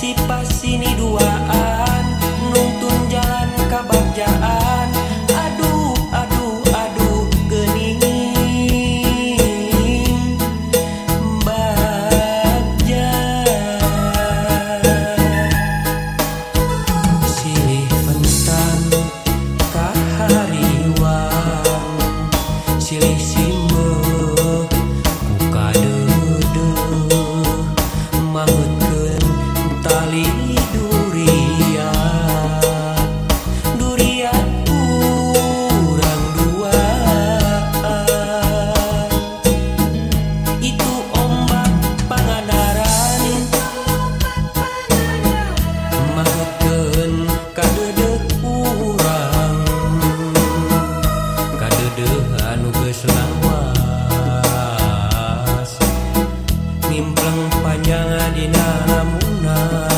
si timpleng panjang di namunah.